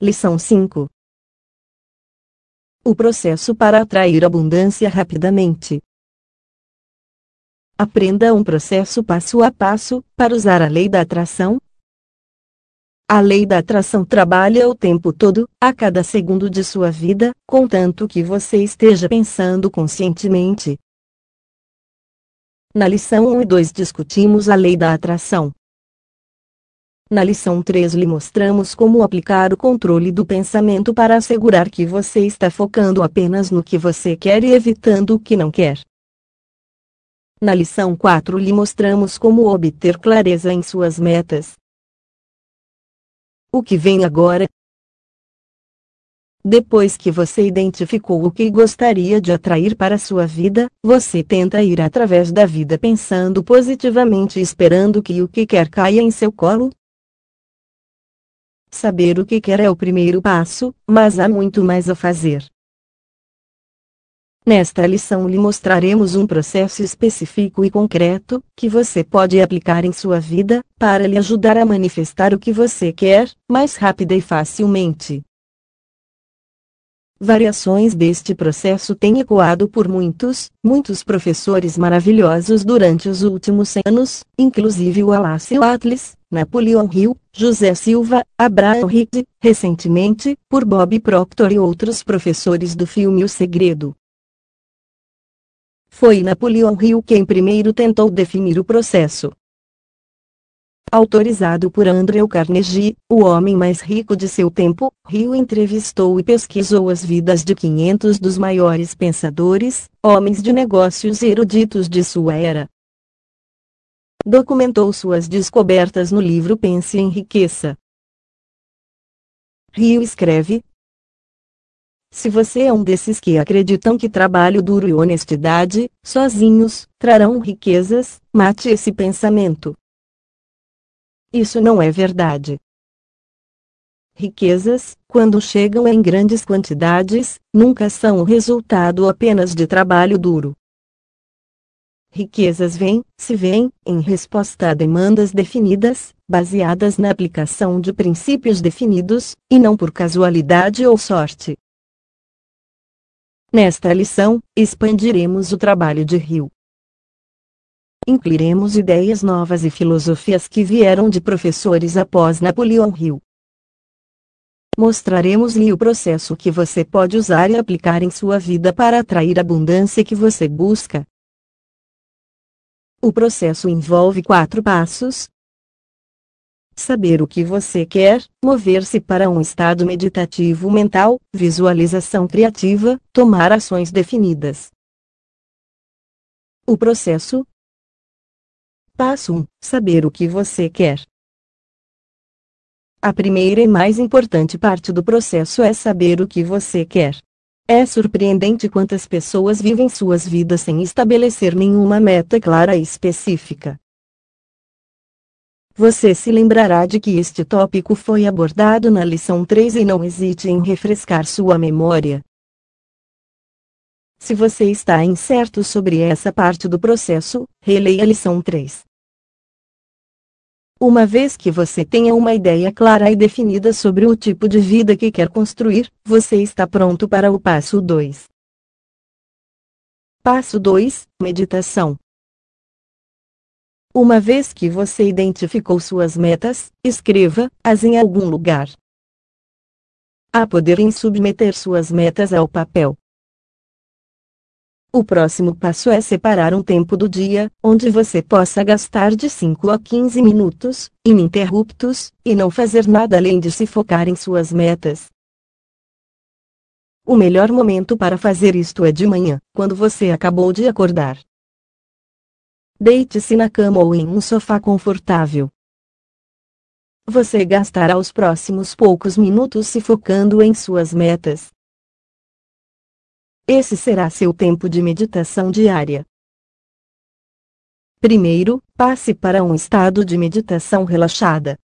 Lição 5 O processo para atrair abundância rapidamente. Aprenda um processo passo a passo para usar a lei da atração. A lei da atração trabalha o tempo todo, a cada segundo de sua vida, contanto que você esteja pensando conscientemente. Na lição 1 e 2 discutimos a lei da atração. Na lição 3 lhe mostramos como aplicar o controle do pensamento para assegurar que você está focando apenas no que você quer e evitando o que não quer. Na lição 4 lhe mostramos como obter clareza em suas metas. O que vem agora? Depois que você identificou o que gostaria de atrair para sua vida, você tenta ir através da vida pensando positivamente e esperando que o que quer caia em seu colo, Saber o que quer é o primeiro passo, mas há muito mais a fazer. Nesta lição lhe mostraremos um processo específico e concreto, que você pode aplicar em sua vida, para lhe ajudar a manifestar o que você quer, mais rápida e facilmente. Variações deste processo têm ecoado por muitos, muitos professores maravilhosos durante os últimos anos, inclusive o Alácio Atlas, Napoleon Hill, José Silva, Abraham Hicks, recentemente, por Bob Proctor e outros professores do filme O Segredo. Foi Napoleon Hill quem primeiro tentou definir o processo, Autorizado por Andrew Carnegie, o homem mais rico de seu tempo, Rio entrevistou e pesquisou as vidas de 500 dos maiores pensadores, homens de negócios e eruditos de sua era. Documentou suas descobertas no livro Pense e Enriqueça. Rio escreve, se você é um desses que acreditam que trabalho duro e honestidade, sozinhos, trarão riquezas, mate esse pensamento. Isso não é verdade. Riquezas, quando chegam em grandes quantidades, nunca são o resultado apenas de trabalho duro. Riquezas vêm, se vêm, em resposta a demandas definidas, baseadas na aplicação de princípios definidos, e não por casualidade ou sorte. Nesta lição, expandiremos o trabalho de Rio incluiremos ideias novas e filosofias que vieram de professores após Napoleão Hill. Mostraremos-lhe o processo que você pode usar e aplicar em sua vida para atrair a abundância que você busca. O processo envolve quatro passos. Saber o que você quer, mover-se para um estado meditativo mental, visualização criativa, tomar ações definidas. O processo, Passo 1. Saber o que você quer. A primeira e mais importante parte do processo é saber o que você quer. É surpreendente quantas pessoas vivem suas vidas sem estabelecer nenhuma meta clara e específica. Você se lembrará de que este tópico foi abordado na lição 3 e não hesite em refrescar sua memória. Se você está incerto sobre essa parte do processo, releia a lição 3. Uma vez que você tenha uma ideia clara e definida sobre o tipo de vida que quer construir, você está pronto para o passo 2. Passo 2 Meditação. Uma vez que você identificou suas metas, escreva-as em algum lugar. Há poder em submeter suas metas ao papel. O próximo passo é separar um tempo do dia, onde você possa gastar de 5 a 15 minutos, ininterruptos, e não fazer nada além de se focar em suas metas. O melhor momento para fazer isto é de manhã, quando você acabou de acordar. Deite-se na cama ou em um sofá confortável. Você gastará os próximos poucos minutos se focando em suas metas. Esse será seu tempo de meditação diária. Primeiro, passe para um estado de meditação relaxada.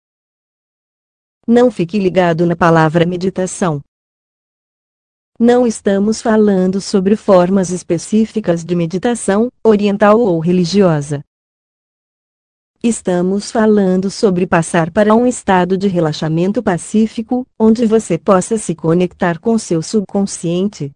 Não fique ligado na palavra meditação. Não estamos falando sobre formas específicas de meditação, oriental ou religiosa. Estamos falando sobre passar para um estado de relaxamento pacífico, onde você possa se conectar com seu subconsciente.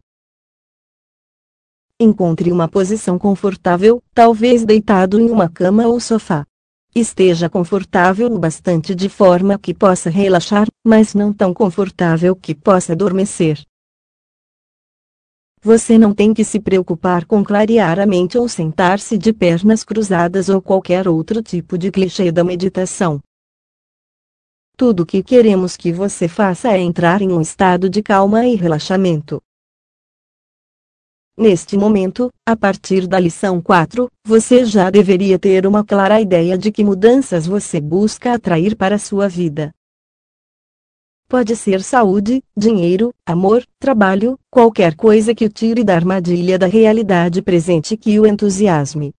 Encontre uma posição confortável, talvez deitado em uma cama ou sofá. Esteja confortável o bastante de forma que possa relaxar, mas não tão confortável que possa adormecer. Você não tem que se preocupar com clarear a mente ou sentar-se de pernas cruzadas ou qualquer outro tipo de clichê da meditação. Tudo o que queremos que você faça é entrar em um estado de calma e relaxamento. Neste momento, a partir da lição 4, você já deveria ter uma clara ideia de que mudanças você busca atrair para sua vida. Pode ser saúde, dinheiro, amor, trabalho, qualquer coisa que o tire da armadilha da realidade presente que o entusiasme.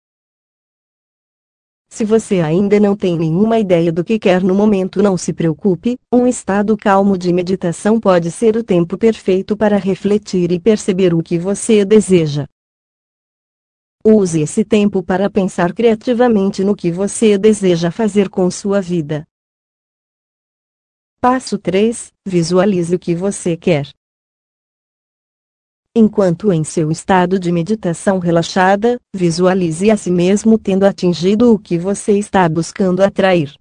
Se você ainda não tem nenhuma ideia do que quer no momento, não se preocupe, um estado calmo de meditação pode ser o tempo perfeito para refletir e perceber o que você deseja. Use esse tempo para pensar criativamente no que você deseja fazer com sua vida. Passo 3: Visualize o que você quer. Enquanto em seu estado de meditação relaxada, visualize a si mesmo tendo atingido o que você está buscando atrair.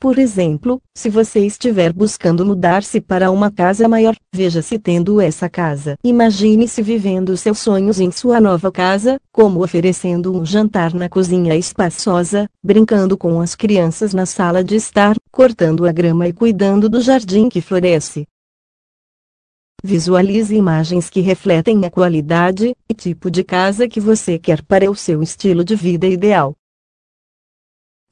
Por exemplo, se você estiver buscando mudar-se para uma casa maior, veja-se tendo essa casa. Imagine-se vivendo seus sonhos em sua nova casa, como oferecendo um jantar na cozinha espaçosa, brincando com as crianças na sala de estar, cortando a grama e cuidando do jardim que floresce. Visualize imagens que refletem a qualidade e tipo de casa que você quer para o seu estilo de vida ideal.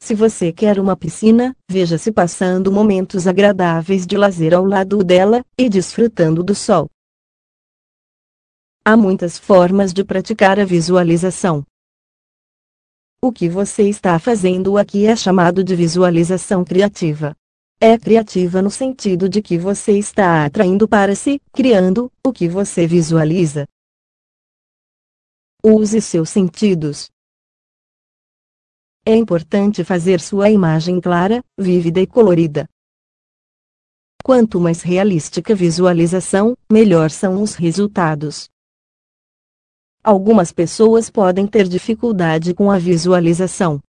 Se você quer uma piscina, veja-se passando momentos agradáveis de lazer ao lado dela e desfrutando do sol. Há muitas formas de praticar a visualização. O que você está fazendo aqui é chamado de visualização criativa. É criativa no sentido de que você está atraindo para si, criando, o que você visualiza. Use seus sentidos. É importante fazer sua imagem clara, vívida e colorida. Quanto mais realística a visualização, melhor são os resultados. Algumas pessoas podem ter dificuldade com a visualização.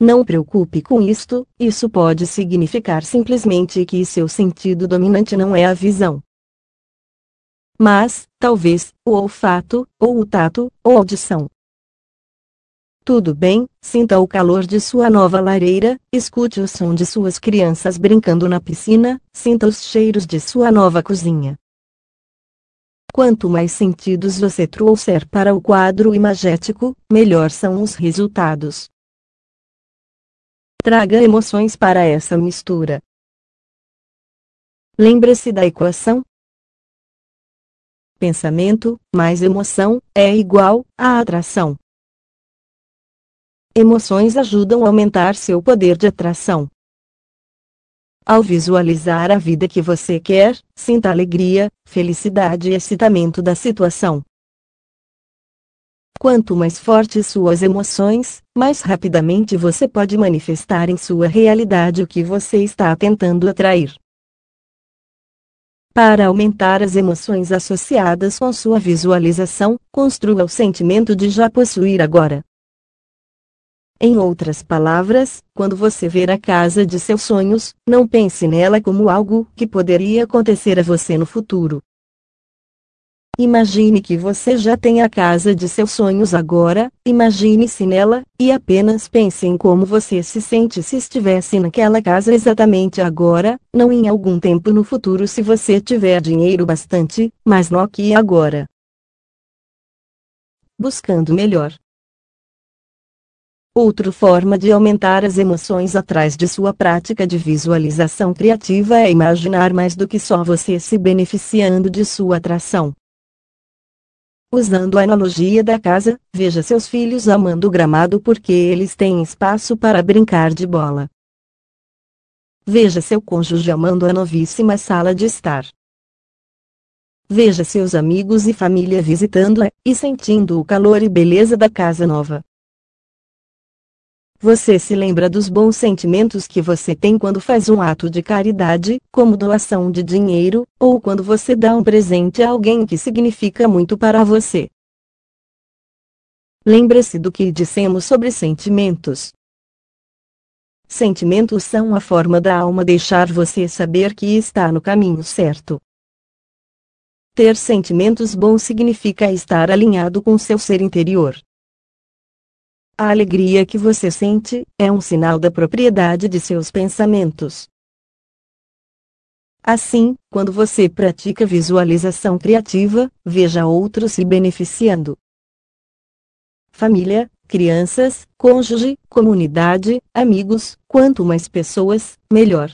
Não preocupe com isto, isso pode significar simplesmente que seu sentido dominante não é a visão. Mas, talvez, o olfato, ou o tato, ou audição. Tudo bem, sinta o calor de sua nova lareira, escute o som de suas crianças brincando na piscina, sinta os cheiros de sua nova cozinha. Quanto mais sentidos você trouxer para o quadro imagético, melhor são os resultados. Traga emoções para essa mistura. Lembre-se da equação? Pensamento mais emoção é igual a atração. Emoções ajudam a aumentar seu poder de atração. Ao visualizar a vida que você quer, sinta alegria, felicidade e excitamento da situação. Quanto mais fortes suas emoções, mais rapidamente você pode manifestar em sua realidade o que você está tentando atrair. Para aumentar as emoções associadas com sua visualização, construa o sentimento de já possuir agora. Em outras palavras, quando você ver a casa de seus sonhos, não pense nela como algo que poderia acontecer a você no futuro. Imagine que você já tem a casa de seus sonhos agora, imagine-se nela, e apenas pense em como você se sente se estivesse naquela casa exatamente agora, não em algum tempo no futuro se você tiver dinheiro bastante, mas no aqui e agora. Buscando melhor. Outra forma de aumentar as emoções atrás de sua prática de visualização criativa é imaginar mais do que só você se beneficiando de sua atração. Usando a analogia da casa, veja seus filhos amando o gramado porque eles têm espaço para brincar de bola. Veja seu cônjuge amando a novíssima sala de estar. Veja seus amigos e família visitando-a, e sentindo o calor e beleza da casa nova. Você se lembra dos bons sentimentos que você tem quando faz um ato de caridade, como doação de dinheiro, ou quando você dá um presente a alguém que significa muito para você. Lembre-se do que dissemos sobre sentimentos. Sentimentos são a forma da alma deixar você saber que está no caminho certo. Ter sentimentos bons significa estar alinhado com seu ser interior. A alegria que você sente é um sinal da propriedade de seus pensamentos. Assim, quando você pratica visualização criativa, veja outros se beneficiando. Família, crianças, cônjuge, comunidade, amigos, quanto mais pessoas, melhor.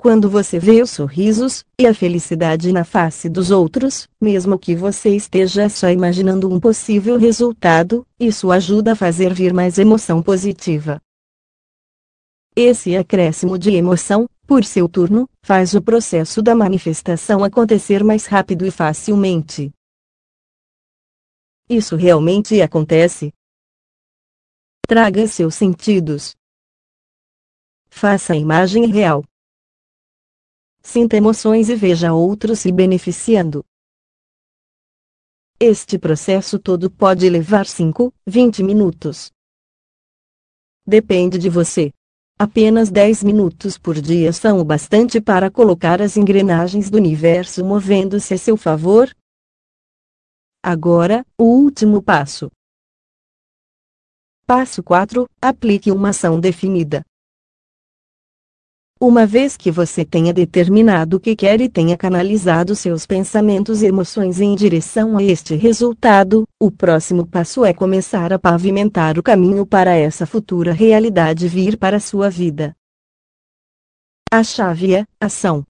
Quando você vê os sorrisos e a felicidade na face dos outros, mesmo que você esteja só imaginando um possível resultado, isso ajuda a fazer vir mais emoção positiva. Esse acréscimo de emoção, por seu turno, faz o processo da manifestação acontecer mais rápido e facilmente. Isso realmente acontece? Traga seus sentidos. Faça a imagem real. Sinta emoções e veja outros se beneficiando. Este processo todo pode levar 5, 20 minutos. Depende de você. Apenas 10 minutos por dia são o bastante para colocar as engrenagens do universo movendo-se a seu favor, Agora, o último passo. Passo 4. Aplique uma ação definida. Uma vez que você tenha determinado o que quer e tenha canalizado seus pensamentos e emoções em direção a este resultado, o próximo passo é começar a pavimentar o caminho para essa futura realidade vir para a sua vida. A chave é ação.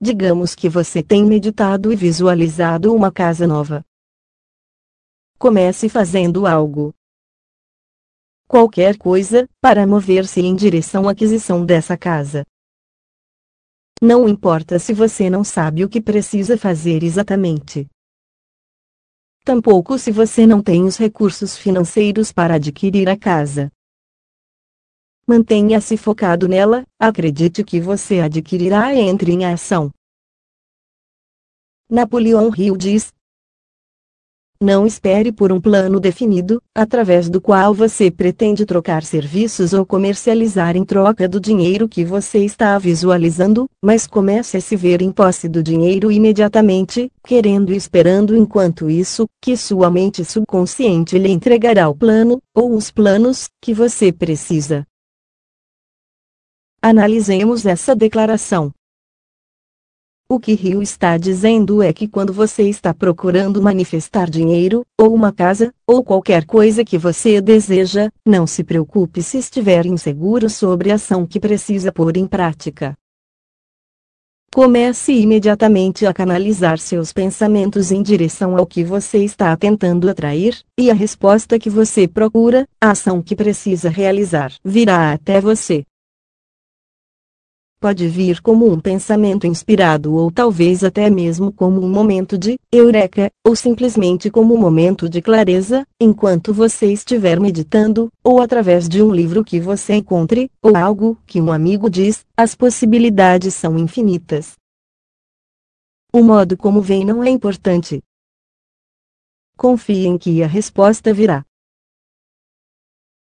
Digamos que você tem meditado e visualizado uma casa nova. Comece fazendo algo. Qualquer coisa, para mover-se em direção à aquisição dessa casa. Não importa se você não sabe o que precisa fazer exatamente. Tampouco se você não tem os recursos financeiros para adquirir a casa. Mantenha-se focado nela, acredite que você adquirirá e entre em ação. Napoleão Hill diz: Não espere por um plano definido, através do qual você pretende trocar serviços ou comercializar em troca do dinheiro que você está visualizando, mas comece a se ver em posse do dinheiro imediatamente, querendo e esperando enquanto isso, que sua mente subconsciente lhe entregará o plano, ou os planos, que você precisa. Analisemos essa declaração. O que Rio está dizendo é que quando você está procurando manifestar dinheiro, ou uma casa, ou qualquer coisa que você deseja, não se preocupe se estiver inseguro sobre a ação que precisa pôr em prática. Comece imediatamente a canalizar seus pensamentos em direção ao que você está tentando atrair, e a resposta que você procura, a ação que precisa realizar, virá até você pode vir como um pensamento inspirado ou talvez até mesmo como um momento de eureka, ou simplesmente como um momento de clareza, enquanto você estiver meditando, ou através de um livro que você encontre, ou algo que um amigo diz, as possibilidades são infinitas. O modo como vem não é importante. Confie em que a resposta virá.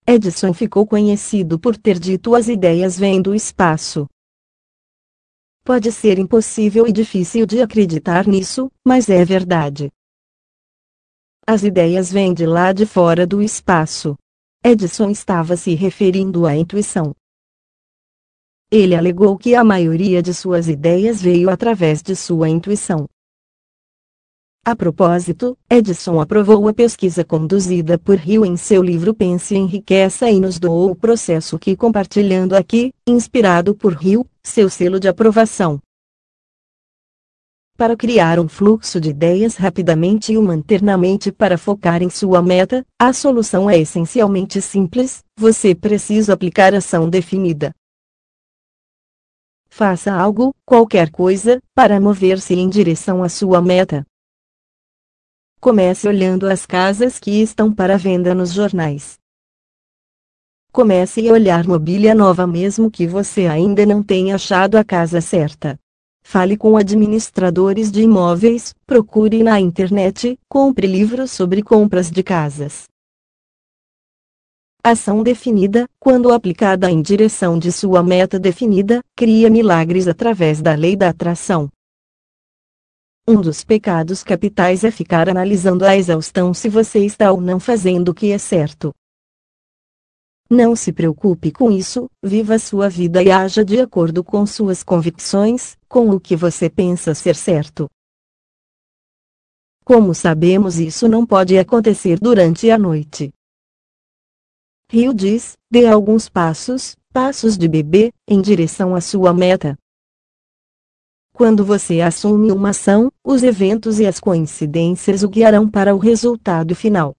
Edison ficou conhecido por ter dito as ideias vêm do espaço. Pode ser impossível e difícil de acreditar nisso, mas é verdade. As ideias vêm de lá de fora do espaço. Edison estava se referindo à intuição. Ele alegou que a maioria de suas ideias veio através de sua intuição. A propósito, Edison aprovou a pesquisa conduzida por Hill em seu livro Pense e Enriqueça e nos doou o processo que compartilhando aqui, inspirado por Hill, seu selo de aprovação. Para criar um fluxo de ideias rapidamente e o manter na mente para focar em sua meta, a solução é essencialmente simples, você precisa aplicar ação definida. Faça algo, qualquer coisa, para mover-se em direção à sua meta. Comece olhando as casas que estão para venda nos jornais. Comece a olhar mobília nova mesmo que você ainda não tenha achado a casa certa. Fale com administradores de imóveis, procure na internet, compre livros sobre compras de casas. Ação definida, quando aplicada em direção de sua meta definida, cria milagres através da lei da atração. Um dos pecados capitais é ficar analisando a exaustão se você está ou não fazendo o que é certo. Não se preocupe com isso, viva sua vida e haja de acordo com suas convicções, com o que você pensa ser certo. Como sabemos, isso não pode acontecer durante a noite. Rio diz: dê alguns passos, passos de bebê, em direção à sua meta. Quando você assume uma ação, os eventos e as coincidências o guiarão para o resultado final.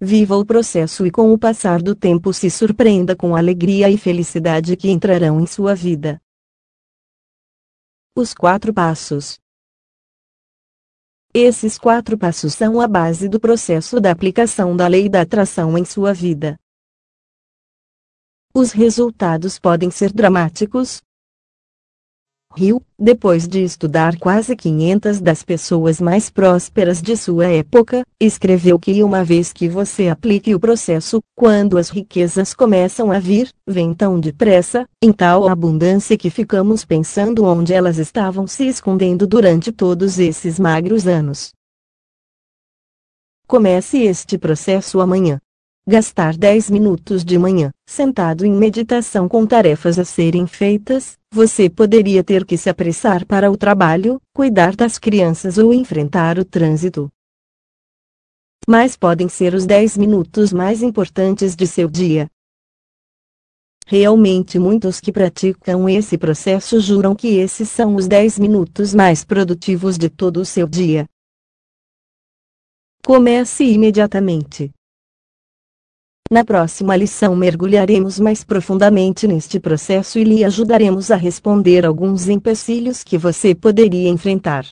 Viva o processo e com o passar do tempo se surpreenda com a alegria e felicidade que entrarão em sua vida. Os quatro passos. Esses quatro passos são a base do processo da aplicação da lei da atração em sua vida. Os resultados podem ser dramáticos, Rio, depois de estudar quase 500 das pessoas mais prósperas de sua época, escreveu que uma vez que você aplique o processo, quando as riquezas começam a vir, vem tão depressa, em tal abundância que ficamos pensando onde elas estavam se escondendo durante todos esses magros anos. Comece este processo amanhã. Gastar 10 minutos de manhã, sentado em meditação com tarefas a serem feitas, você poderia ter que se apressar para o trabalho, cuidar das crianças ou enfrentar o trânsito. Mas podem ser os 10 minutos mais importantes de seu dia. Realmente muitos que praticam esse processo juram que esses são os 10 minutos mais produtivos de todo o seu dia. Comece imediatamente. Na próxima lição mergulharemos mais profundamente neste processo e lhe ajudaremos a responder alguns empecilhos que você poderia enfrentar.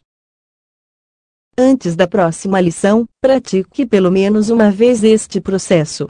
Antes da próxima lição, pratique pelo menos uma vez este processo.